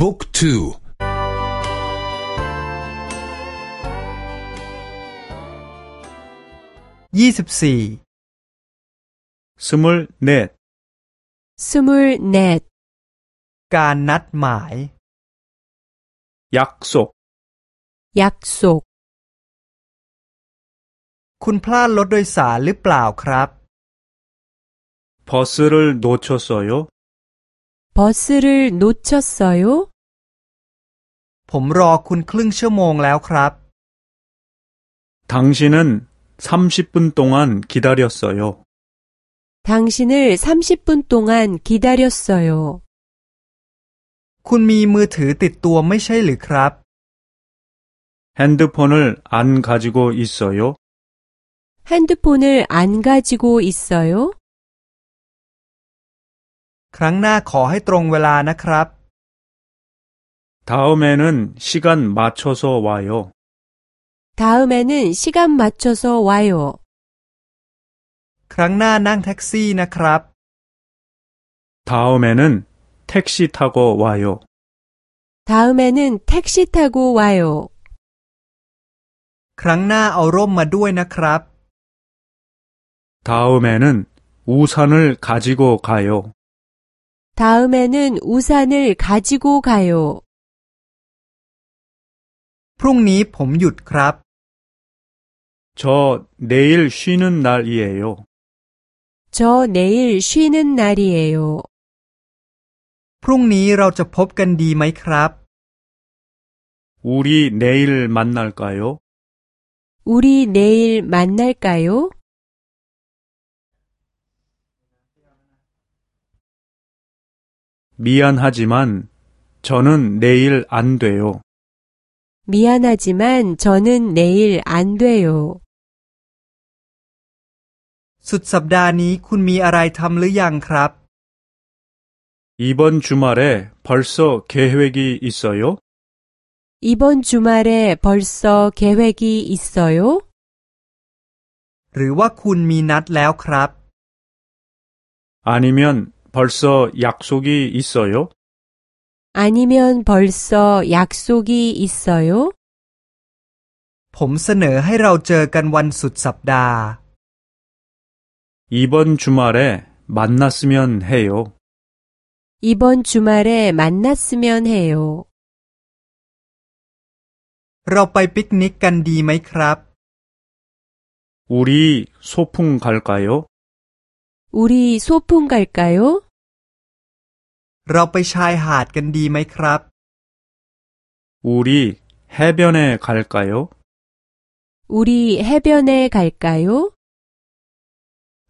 บุ๊กทูยี่สิบสี่ 스물넷, 스물넷, การนัดหมาย 약속, 약속, คุณพลาดรถโดยสารหรือเปล่าครับ 버스를 놓쳤어요? 버스를 놓쳤어요? ผมรอคุณครึ่งชั่วโมงแล้วครับ 당신은 30분 동안 기다렸어요. 당신을 30분 동안 기다렸어요. คุณมีมือถือติดตัวไม่ใช่หรือครับ 핸드폰을 안 가지고 있어요? 핸드폰을 안 가지고 있어요? ครั้งหน้าขอให้ตรงเวลานะครับ 다음에는 시간 맞춰서 와요. 다음에는 시간 맞춰서 와요. ครั้งหน้านั่งแท็กซี่นะครับ 다음에는 택시 타고 와요. 다음에는 택시 타고 와요. ครั้งหน้าเอาร่มมาด้วยนะครับ 다음에는 우산을 가지고 가요. 다음에는 우산을 가지고 가요. พรุ่งนี้ผมหยุดครับ 저 내일 쉬는 날이에요. 저 내일 쉬는 날이에요. พรุ่งนี้เราจะพบกันดีไหมครับ 우리 내일 만날까요? 우리 내일 만날까요? 미안하지만 저는 내일 안 돼요. 미안하지만 저는 내일 안 돼요. สุดสัปดาห์นี้คุณมีอะไรทำหรือยังครับ 이번 주말에 벌써 계획이 있어요? 이번 주말에 벌써 계획이 있어요? หรือว่าคุณมีนัดแล้วครับ 아니면 벌써 약속이 있어요? 아니면 벌써 약속이 있어요? ผมเสนอให้เราเจอกันวันสุดสัปดาห์ 이번 주말에 만났으면 해요. 이번 주말에 만났으면 해요. เราไปปิกนิกกันดีไหมครับ 우리 소풍 갈까요? 우리 소풍 갈까요? เราไปชายหาดกันดีไหมครับ 우리 해변에 갈까요? 우리 해변에 갈까요?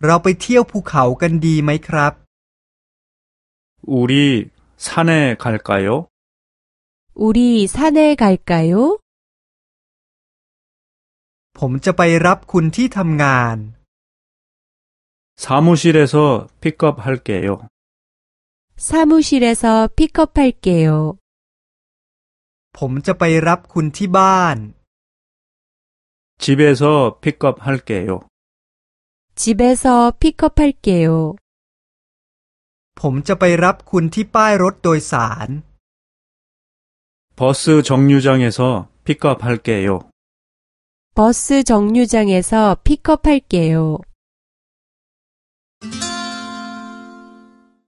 เราไปเที่ยวภูเขากันดีไหมครับ 우리 산에 갈까요? 우리 산에 갈까요? ผมจะไปรับคุณที่ทำงาน 사무실에서 픽업 할게요. 사무실에서 픽업할게요. ผมจะไปรับคุณที่บ้าน 집에서 픽업 할게요. 집에서 픽업할게요. ผมจะไปรับคุณที่ป้ายรถโดยสาร 버스 정류장에서 픽업 할게요. 버스 정류장에서 픽업할게요.